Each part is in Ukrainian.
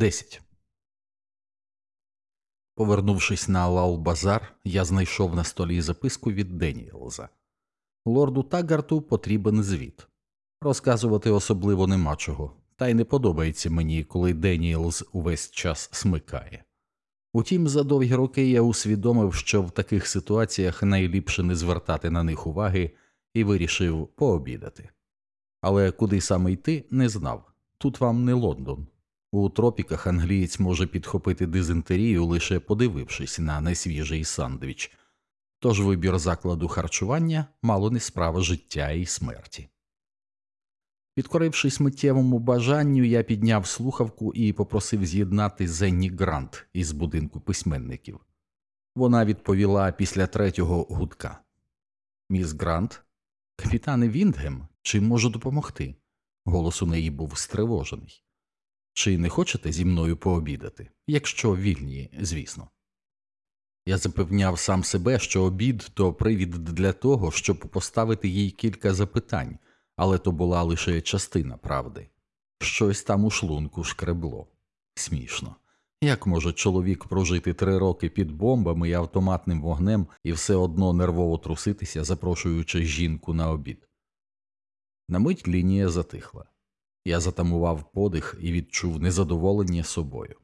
10. Повернувшись на Лал-Базар, я знайшов на столі записку від Деніелза. Лорду Тагарту потрібен звіт. Розказувати особливо нема чого, та й не подобається мені, коли Деніелз увесь час смикає. Утім, за довгі роки я усвідомив, що в таких ситуаціях найліпше не звертати на них уваги і вирішив пообідати. Але куди саме йти, не знав тут вам не Лондон. У тропіках англієць може підхопити дизентерію, лише подивившись на найсвіжий сандвіч, тож вибір закладу харчування мало не справа життя і смерті. Підкорившись миттєвому бажанню, я підняв слухавку і попросив з'єднати Зенні Грант із будинку письменників. Вона відповіла після третього гудка Міс Грант, капітане Віндгем, чим можу допомогти? Голос у неї був стривожений. Чи не хочете зі мною пообідати, якщо вільні, звісно. Я запевняв сам себе, що обід то привід для того, щоб поставити їй кілька запитань, але то була лише частина правди. Щось там у шлунку шкребло. Смішно. Як може чоловік прожити три роки під бомбами і автоматним вогнем і все одно нервово труситися, запрошуючи жінку на обід? На мить лінія затихла. Я затамував подих і відчув незадоволення собою.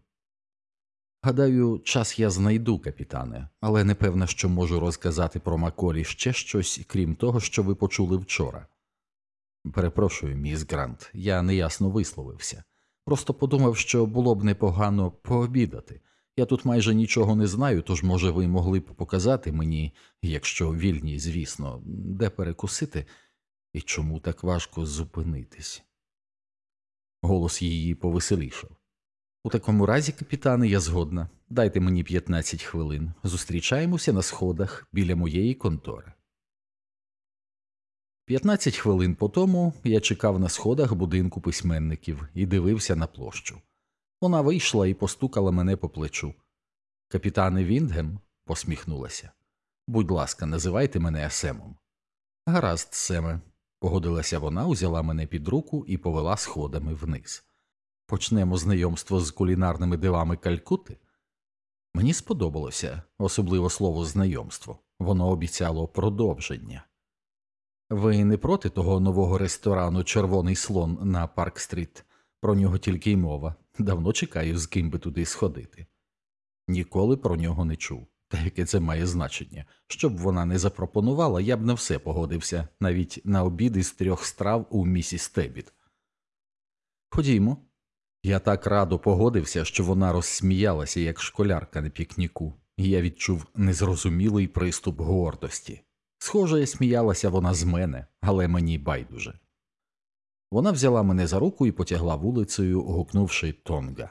Гадаю, час я знайду, капітане, але не певна, що можу розказати про Маколі ще щось, крім того, що ви почули вчора. Перепрошую, міс Грант, я неясно висловився. Просто подумав, що було б непогано пообідати. Я тут майже нічого не знаю, тож, може, ви могли б показати мені, якщо вільні, звісно, де перекусити і чому так важко зупинитись. Голос її повеселішав. У такому разі, капітане, я згодна. Дайте мені 15 хвилин. Зустрічаємося на сходах біля моєї контори. 15 хвилин по тому я чекав на сходах будинку письменників і дивився на площу. Вона вийшла і постукала мене по плечу. Капітане Віндгем посміхнулася. Будь ласка, називайте мене Семом. Гаразд, Семе, погодилася вона, узяла мене під руку і повела сходами вниз. Почнемо знайомство з кулінарними дивами Калькути. Мені сподобалося, особливо слово знайомство, воно обіцяло продовження. Ви не проти того нового ресторану Червоний слон на Парк Стріт? Про нього тільки й мова. Давно чекаю, з ким би туди сходити. Ніколи про нього не чув. Та яке це має значення? Щоб вона не запропонувала, я б на все погодився, навіть на обід із трьох страв у місіс Тебіт. Ходімо. Я так радо погодився, що вона розсміялася, як школярка на пікніку, і я відчув незрозумілий приступ гордості. Схоже, сміялася вона з мене, але мені байдуже. Вона взяла мене за руку і потягла вулицею, гукнувши Тонга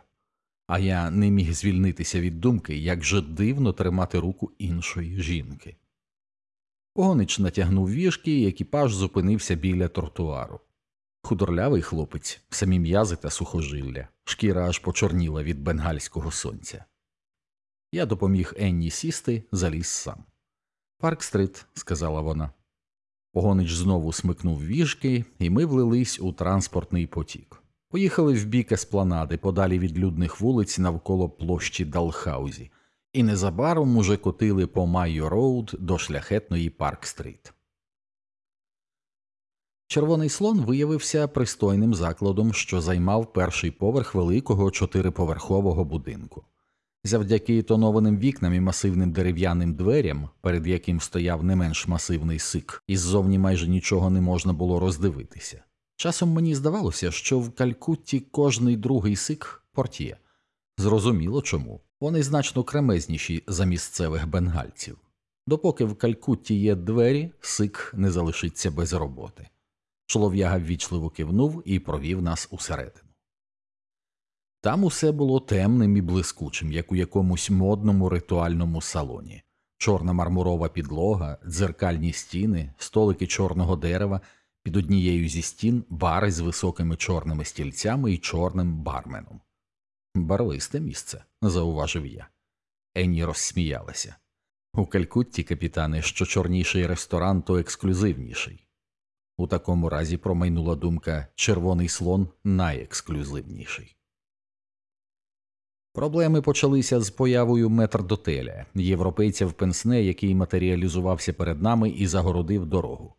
а я не міг звільнитися від думки, як же дивно тримати руку іншої жінки. Погонич натягнув віжки, і екіпаж зупинився біля тротуару. Худорлявий хлопець, самі м'язи та сухожилля, шкіра аж почорніла від бенгальського сонця. Я допоміг Енні сісти, заліз сам. Парк стрит, сказала вона. Погонич знову смикнув віжки, і ми влились у транспортний потік. Поїхали в бік еспланади, подалі від людних вулиць навколо площі Далхаузі, і незабаром уже котили по Майо Роуд до шляхетної Парк Стріт. Червоний слон виявився пристойним закладом, що займав перший поверх великого чотириповерхового будинку. Завдяки тонованим вікнам і масивним дерев'яним дверям, перед яким стояв не менш масивний сик, іззовні майже нічого не можна було роздивитися. Часом мені здавалося, що в Калькутті кожний другий сик портє. Зрозуміло чому. Вони значно кремезніші за місцевих бенгальців. Допоки в Калькутті є двері, сик не залишиться без роботи. Чолов'яга ввічливо кивнув і провів нас усередину. Там усе було темним і блискучим, як у якомусь модному ритуальному салоні чорна мармурова підлога, дзеркальні стіни, столики чорного дерева під однією зі стін бари з високими чорними стільцями і чорним барменом. Барвисте місце, зауважив я. Енні розсміялася. У Калькутті, капітане, що чорніший ресторан, то ексклюзивніший. У такому разі промайнула думка червоний слон найексклюзивніший. Проблеми почалися з появою метрдотеля, європейця в пенсне, який матеріалізувався перед нами і загородив дорогу.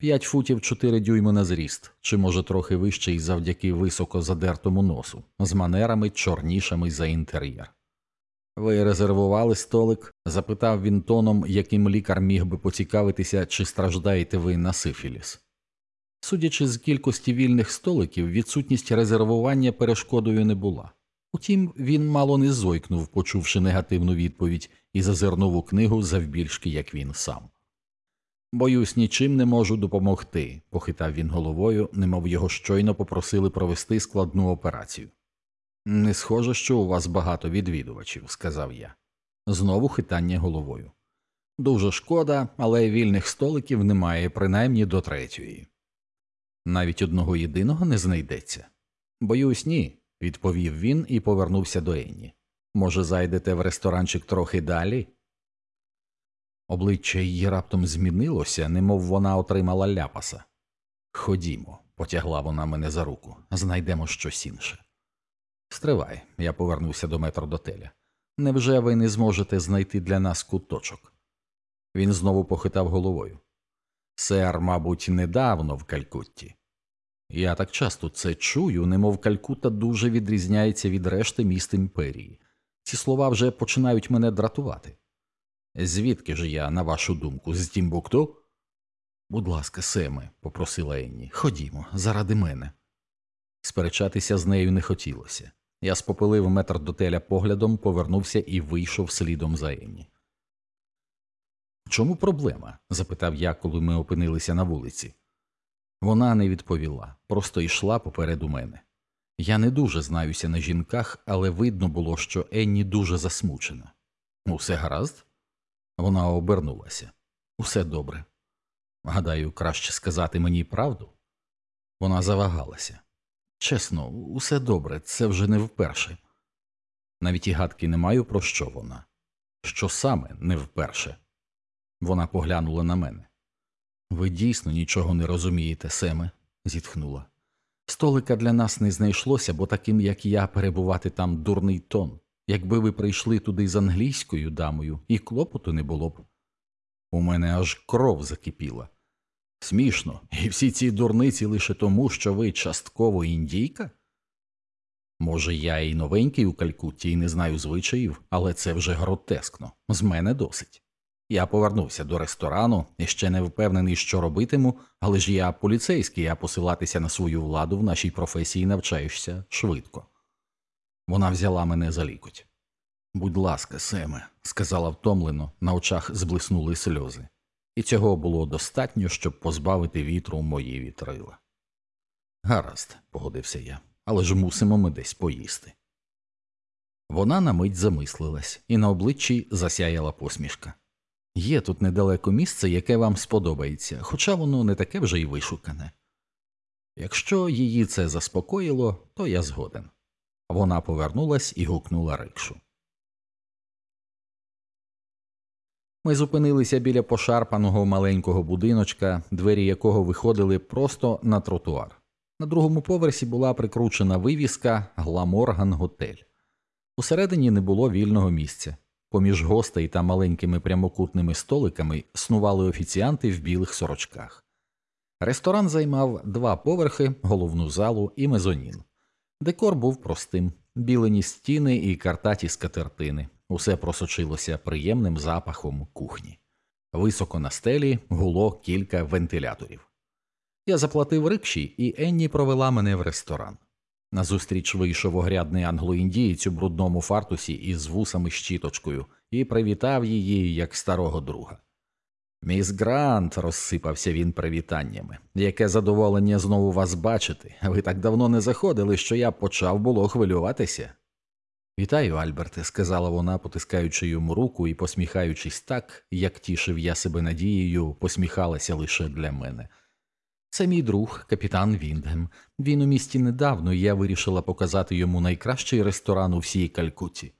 П'ять футів чотири дюйми на зріст, чи може трохи вищий завдяки високо задертому носу, з манерами чорнішими за інтер'єр. Ви резервували столик? запитав він тоном, яким лікар міг би поцікавитися, чи страждаєте ви на сифіліс. Судячи з кількості вільних столиків, відсутність резервування перешкодою не була. Утім, він мало не зойкнув, почувши негативну відповідь, і зазирнув у книгу завбільшки, як він сам. Боюсь, нічим не можу допомогти, похитав він головою, немов його щойно попросили провести складну операцію. Не схоже, що у вас багато відвідувачів, сказав я. Знову хитання головою. Дуже шкода, але вільних столиків немає принаймні до третьої. Навіть одного єдиного не знайдеться. Боюсь, ні, відповів він і повернувся до Енні. Може, зайдете в ресторанчик трохи далі? Обличчя її раптом змінилося, немов вона отримала ляпаса. Ходімо, потягла вона мене за руку, знайдемо щось інше. Стривай, я повернувся до метрдотеля. Невже ви не зможете знайти для нас куточок? Він знову похитав головою. Сер, мабуть, недавно в Калькутті. Я так часто це чую, немов Калькутта дуже відрізняється від решти міст імперії. Ці слова вже починають мене дратувати. Звідки ж я, на вашу думку, з Тімбукту? Будь ласка, Семе, попросила Енні, ходімо, заради мене. Сперечатися з нею не хотілося. Я спопилив метр дотеля поглядом, повернувся і вийшов слідом за Енні. Чому проблема? запитав я, коли ми опинилися на вулиці. Вона не відповіла, просто йшла попереду мене. Я не дуже знаюся на жінках, але видно було, що Енні дуже засмучена. Усе гаразд? Вона обернулася. Усе добре. Гадаю, краще сказати мені правду. Вона завагалася. Чесно, усе добре, це вже не вперше. Навіть і гадки не маю, про що вона. Що саме не вперше. Вона поглянула на мене. Ви дійсно нічого не розумієте, Семе, зітхнула. Столика для нас не знайшлося, бо таким, як я, перебувати там дурний тон. Якби ви прийшли туди з англійською дамою, і клопоту не було б. У мене аж кров закипіла. Смішно, і всі ці дурниці лише тому, що ви частково індійка? Може, я і новенький у Калькутті і не знаю звичаїв, але це вже гротескно, з мене досить. Я повернувся до ресторану і ще не впевнений, що робитиму, але ж я поліцейський, а посилатися на свою владу в нашій професії навчаєшся швидко. Вона взяла мене за лікоть. Будь ласка, Семе, сказала втомлено, на очах зблиснули сльози, і цього було достатньо, щоб позбавити вітру мої вітрила. Гаразд, погодився я, але ж мусимо ми десь поїсти. Вона на мить замислилась, і на обличчі засяяла посмішка. Є тут недалеко місце, яке вам сподобається, хоча воно не таке вже й вишукане. Якщо її це заспокоїло, то я згоден. Вона повернулась і гукнула рикшу. Ми зупинилися біля пошарпаного маленького будиночка, двері якого виходили просто на тротуар. На другому поверсі була прикручена вивіска Гламорган Готель. Усередині не було вільного місця. Поміж гостей та маленькими прямокутними столиками снували офіціанти в білих сорочках. Ресторан займав два поверхи, головну залу і мезонін. Декор був простим білені стіни і картаті скатертини, усе просочилося приємним запахом кухні. Високо на стелі гуло кілька вентиляторів. Я заплатив рикші, і Енні провела мене в ресторан. Назустріч вийшов огрядний англоіндієць у брудному фартусі із вусами щіточкою і привітав її як старого друга. Міс Грант, розсипався він привітаннями. Яке задоволення знову вас бачити. Ви так давно не заходили, що я почав було хвилюватися. Вітаю, Альберте, сказала вона, потискаючи йому руку і посміхаючись так, як тішив я себе надією, посміхалася лише для мене. Це мій друг, капітан Віндгем. Він у місті недавно, і я вирішила показати йому найкращий ресторан у всій Калькутті.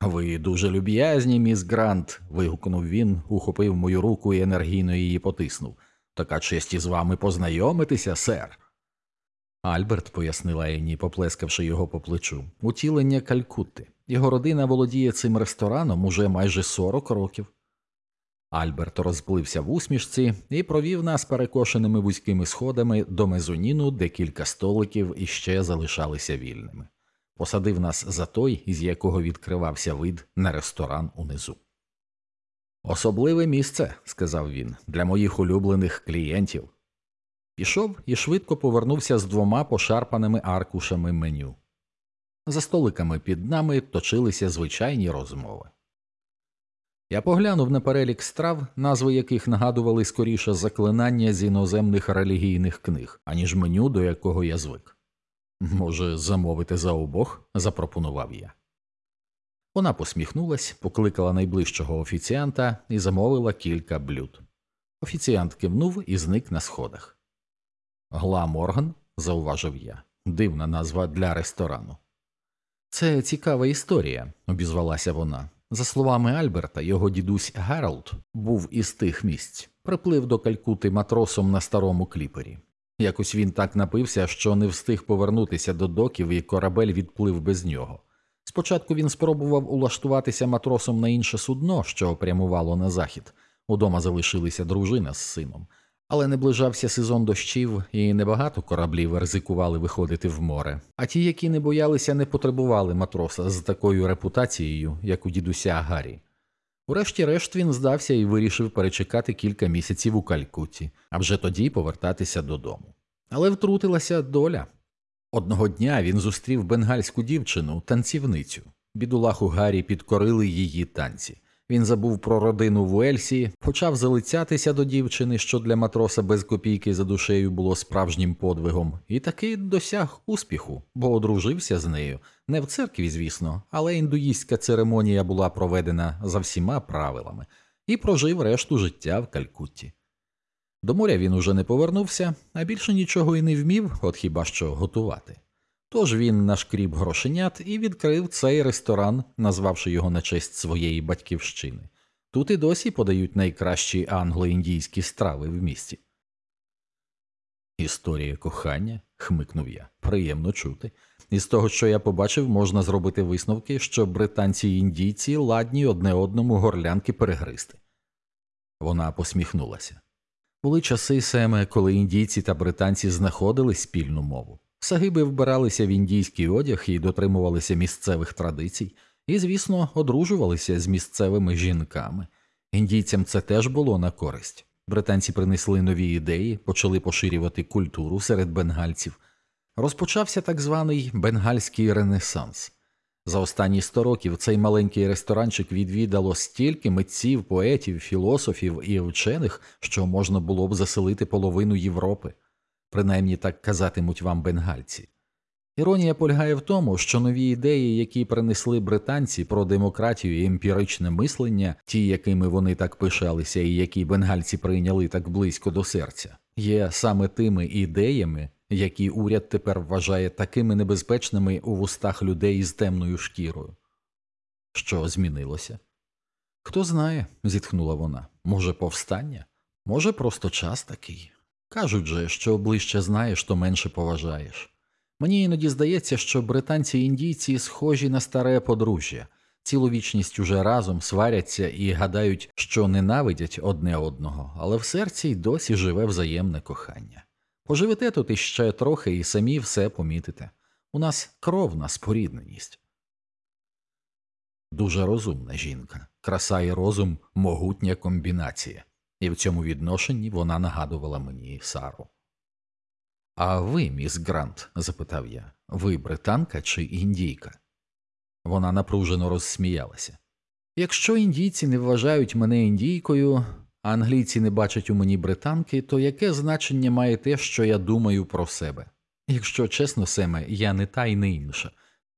Ви дуже люб'язні, міс Грант. вигукнув він, ухопив мою руку і енергійно її потиснув. Така честь із вами познайомитися, сер. Альберт, пояснила Енні, поплескавши його по плечу, утілення Калькутти. Його родина володіє цим рестораном уже майже 40 років. Альберт розплився в усмішці і провів нас перекошеними вузькими сходами до мезоніну, де кілька столиків іще залишалися вільними. Посадив нас за той, із якого відкривався вид на ресторан унизу. Особливе місце, сказав він, для моїх улюблених клієнтів. Пішов і швидко повернувся з двома пошарпаними аркушами меню. За столиками під нами точилися звичайні розмови. Я поглянув на перелік страв, назви яких нагадували скоріше заклинання з іноземних релігійних книг, аніж меню, до якого я звик. Може, замовити за обох? запропонував я. Вона посміхнулась, покликала найближчого офіціанта і замовила кілька блюд. Офіціант кивнув і зник на сходах. Гла Морган, зауважив я, дивна назва для ресторану. Це цікава історія, обізвалася вона. За словами Альберта, його дідусь Гералд був із тих місць, приплив до Калькути матросом на старому кліпері. Якось він так напився, що не встиг повернутися до доків, і корабель відплив без нього. Спочатку він спробував улаштуватися матросом на інше судно, що прямувало на захід. Удома залишилися дружина з сином, але наближався сезон дощів, і небагато кораблів ризикували виходити в море. А ті, які не боялися, не потребували матроса з такою репутацією, як у дідуся Гаррі. Урешті-решт він здався і вирішив перечекати кілька місяців у Калькутті, а вже тоді повертатися додому. Але втрутилася доля. Одного дня він зустрів бенгальську дівчину, танцівницю. Бідулаху Гаррі підкорили її танці. Він забув про родину в Уельсі, почав залицятися до дівчини, що для матроса без копійки за душею було справжнім подвигом, і таки досяг успіху, бо одружився з нею. Не в церкві, звісно, але індуїстська церемонія була проведена за всіма правилами і прожив решту життя в Калькутті. До моря він уже не повернувся, а більше нічого і не вмів, от хіба що готувати. Тож він нашкріб грошенят і відкрив цей ресторан, назвавши його на честь своєї батьківщини. Тут і досі подають найкращі англо-індійські страви в місті. Історія кохання, хмикнув я, приємно чути. Із того, що я побачив, можна зробити висновки, що британці і індійці ладні одне одному горлянки перегристи. Вона посміхнулася. Були часи Семе, коли індійці та британці знаходили спільну мову. Сагиби вбиралися в індійський одяг і дотримувалися місцевих традицій, і, звісно, одружувалися з місцевими жінками. Індійцям це теж було на користь. Британці принесли нові ідеї, почали поширювати культуру серед бенгальців. Розпочався так званий бенгальський ренесанс. За останні сто років цей маленький ресторанчик відвідало стільки митців, поетів, філософів і вчених, що можна було б заселити половину Європи принаймні так казатимуть вам бенгальці. Іронія полягає в тому, що нові ідеї, які принесли британці про демократію і емпіричне мислення, ті, якими вони так пишалися, і які бенгальці прийняли так близько до серця, є саме тими ідеями, які уряд тепер вважає такими небезпечними у вустах людей з темною шкірою. Що змінилося? Хто знає, зітхнула вона. Може, повстання? Може, просто час такий. Кажуть же, що ближче знаєш, то менше поважаєш. Мені іноді здається, що британці і індійці схожі на старе подружжя, цілу вічність уже разом сваряться і гадають, що ненавидять одне одного, але в серці й досі живе взаємне кохання. Поживете тут іще трохи і самі все помітите. У нас кровна спорідненість. Дуже розумна жінка, краса і розум могутня комбінація і в цьому відношенні вона нагадувала мені Сару. А ви, міс Грант? запитав я, ви британка чи індійка? Вона напружено розсміялася. Якщо індійці не вважають мене індійкою, а англійці не бачать у мені британки, то яке значення має те, що я думаю про себе? Якщо чесно, Семе, я не та й не інша.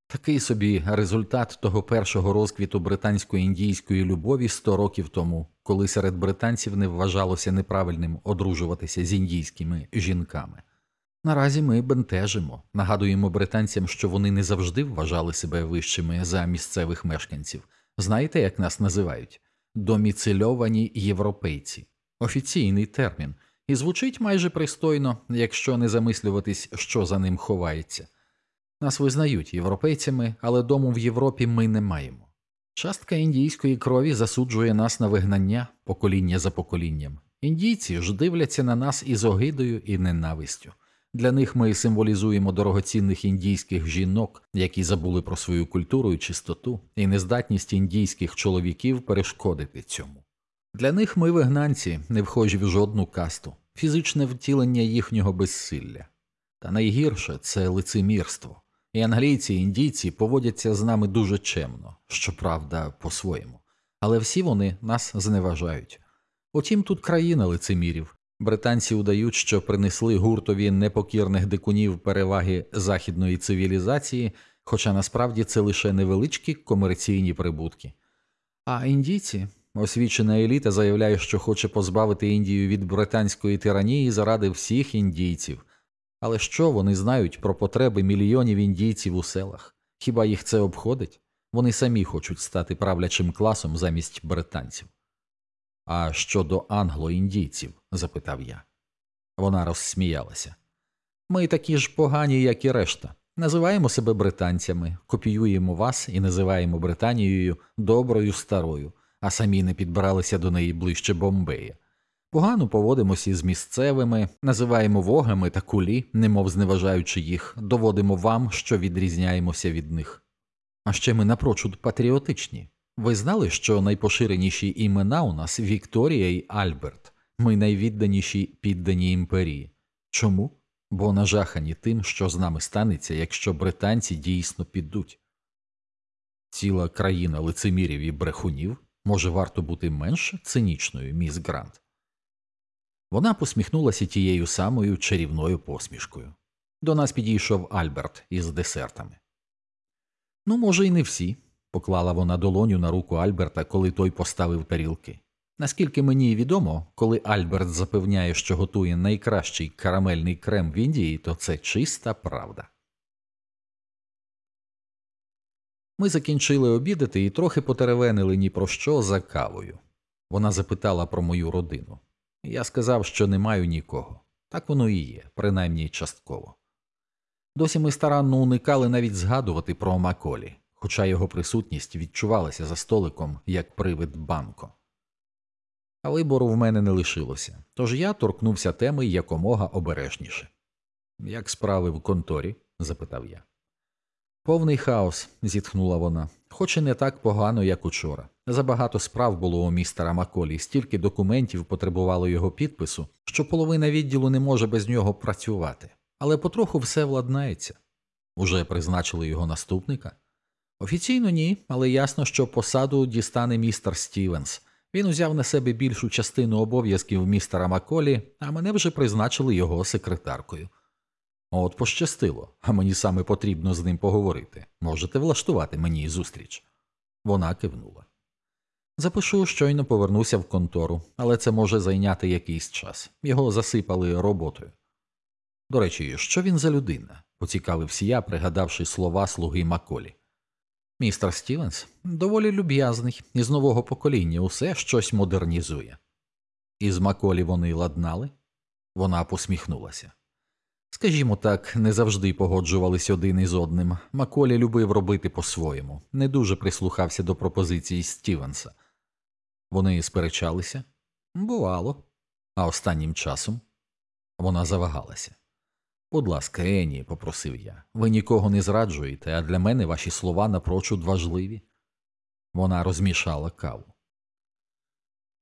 Такий собі результат того першого розквіту британсько-індійської любові сто років тому, коли серед британців не вважалося неправильним одружуватися з індійськими жінками. Наразі ми бентежимо, нагадуємо британцям, що вони не завжди вважали себе вищими за місцевих мешканців. Знаєте, як нас називають? Доміцильовані європейці, офіційний термін, і звучить майже пристойно, якщо не замислюватись, що за ним ховається. Нас визнають європейцями, але дому в Європі ми не маємо. Частка індійської крові засуджує нас на вигнання покоління за поколінням. Індійці ж дивляться на нас із огидою і ненавистю. Для них ми символізуємо дорогоцінних індійських жінок, які забули про свою культуру і чистоту, і нездатність індійських чоловіків перешкодити цьому. Для них ми вигнанці, не вхожі в жодну касту, фізичне втілення їхнього безсилля. Та найгірше це лицемірство. І англійці і індійці поводяться з нами дуже чемно, щоправда, по-своєму, але всі вони нас зневажають. Утім, тут країна лицемірів. Британці удають, що принесли гуртові непокірних дикунів переваги західної цивілізації, хоча насправді це лише невеличкі комерційні прибутки. А індійці, освічена еліта заявляє, що хоче позбавити Індію від британської тиранії заради всіх індійців. Але що вони знають про потреби мільйонів індійців у селах? Хіба їх це обходить? Вони самі хочуть стати правлячим класом замість британців. А щодо англо-індійців? запитав я. Вона розсміялася. Ми такі ж погані, як і решта. Називаємо себе британцями, копіюємо вас і називаємо Британією доброю старою, а самі не підбиралися до неї ближче Бомбея. Погано поводимося із місцевими, називаємо вогами та кулі, немов зневажаючи їх, доводимо вам, що відрізняємося від них. А ще ми напрочуд патріотичні. Ви знали, що найпоширеніші імена у нас Вікторія і Альберт, ми найвідданіші піддані імперії. Чому? Бо нажахані тим, що з нами станеться, якщо британці дійсно підуть. Ціла країна лицемірів і брехунів може варто бути менш цинічною, міс Грант. Вона посміхнулася тією самою чарівною посмішкою. До нас підійшов Альберт із десертами. Ну, може, і не всі, поклала вона долоню на руку Альберта, коли той поставив тарілки. Наскільки мені відомо, коли Альберт запевняє, що готує найкращий карамельний крем в Індії, то це чиста правда. Ми закінчили обідати і трохи потеревенили ні про що за кавою. Вона запитала про мою родину. Я сказав, що не маю нікого. Так воно і є, принаймні частково. Досі ми старанно уникали навіть згадувати про Маколі, хоча його присутність відчувалася за столиком як привид банко. А вибору в мене не лишилося, тож я торкнувся теми якомога обережніше. Як справи в конторі? запитав я. Повний хаос, зітхнула вона, хоч і не так погано, як учора. Забагато справ було у містера Маколі, стільки документів потребувало його підпису, що половина відділу не може без нього працювати. Але потроху все владнається. Уже призначили його наступника? Офіційно ні, але ясно, що посаду дістане містер Стівенс. Він узяв на себе більшу частину обов'язків містера Маколі, а мене вже призначили його секретаркою. От пощастило, а мені саме потрібно з ним поговорити. Можете влаштувати мені зустріч. Вона кивнула. Запишу, щойно повернуся в контору, але це може зайняти якийсь час. Його засипали роботою. До речі, що він за людина? поцікавився я, пригадавши слова слуги Маколі. Містер Стівенс доволі люб'язний, із нового покоління усе щось модернізує. Із Маколі вони ладнали? Вона посміхнулася. Скажімо так, не завжди погоджувались один із одним. Маколі любив робити по-своєму, не дуже прислухався до пропозицій Стівенса. Вони сперечалися? Бувало. А останнім часом вона завагалася. Будь ласка, Ені, попросив я, ви нікого не зраджуєте, а для мене ваші слова напрочуд важливі. Вона розмішала каву.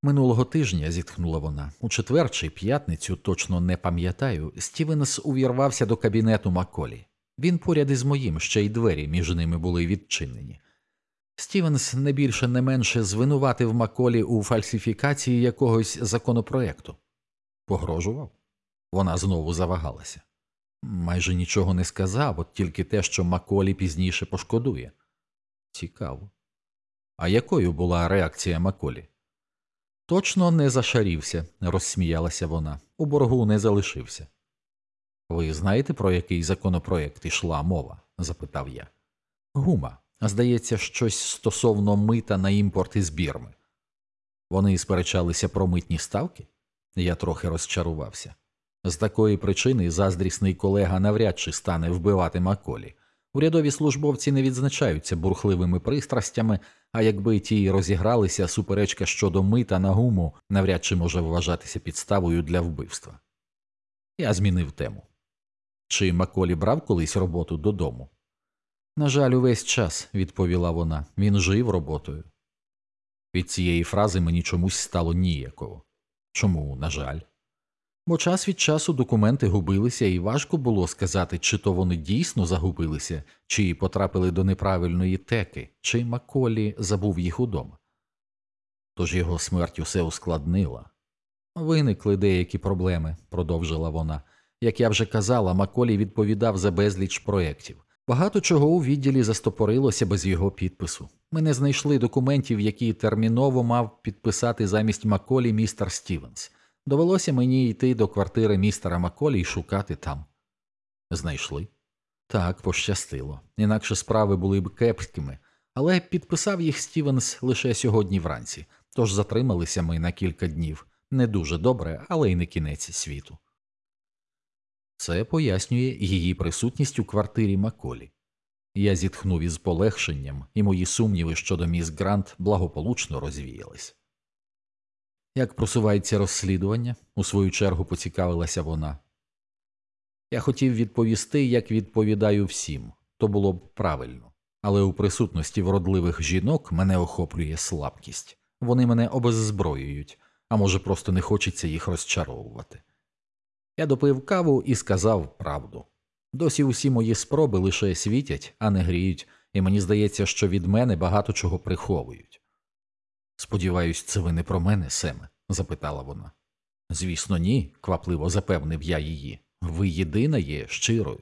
Минулого тижня, зітхнула вона, у четвер чи п'ятницю, точно не пам'ятаю, Стівенс увірвався до кабінету Маколі. Він поряд із моїм, ще й двері між ними були відчинені. Стівенс не більше не менше звинуватив Маколі у фальсифікації якогось законопроекту. Погрожував? Вона знову завагалася. Майже нічого не сказав, от тільки те, що Маколі пізніше пошкодує. Цікаво. А якою була реакція Маколі? Точно не зашарівся, розсміялася вона. У боргу не залишився. Ви знаєте, про який законопроект ішла мова? запитав я. Гума. Здається, щось стосовно мита на імпорт із бірми. Вони сперечалися про митні ставки? Я трохи розчарувався. З такої причини заздрісний колега навряд чи стане вбивати Маколі. Урядові службовці не відзначаються бурхливими пристрастями, а якби ті розігралися, суперечка щодо мита на гуму навряд чи може вважатися підставою для вбивства. Я змінив тему. Чи Маколі брав колись роботу додому? На жаль, увесь час, відповіла вона, він жив роботою. Від цієї фрази мені чомусь стало ніяково. Чому, на жаль? Бо час від часу документи губилися, і важко було сказати, чи то вони дійсно загубилися, чи потрапили до неправильної теки, чи Маколі забув їх удома. Тож його смерть усе ускладнила. Виникли деякі проблеми, продовжила вона. Як я вже казала, Маколі відповідав за безліч проєктів. Багато чого у відділі застопорилося без його підпису. Ми не знайшли документів, які терміново мав підписати замість Маколі містер Стівенс. Довелося мені йти до квартири містера Маколі і шукати там. Знайшли? Так, пощастило. Інакше справи були б кепськими, але підписав їх Стівенс лише сьогодні вранці, тож затрималися ми на кілька днів. Не дуже добре, але й не кінець світу. Це пояснює її присутність у квартирі Маколі. Я зітхнув із полегшенням, і мої сумніви щодо міс Грант благополучно розвіялись. Як просувається розслідування? у свою чергу поцікавилася вона. Я хотів відповісти, як відповідаю всім, то було б правильно, але у присутності вродливих жінок мене охоплює слабкість. Вони мене обеззброюють, а може, просто не хочеться їх розчаровувати. Я допив каву і сказав правду. Досі усі мої спроби лише світять, а не гріють, і мені здається, що від мене багато чого приховують. Сподіваюсь, це ви не про мене, Семе? запитала вона. Звісно, ні, квапливо запевнив я її. Ви єдина є щирою.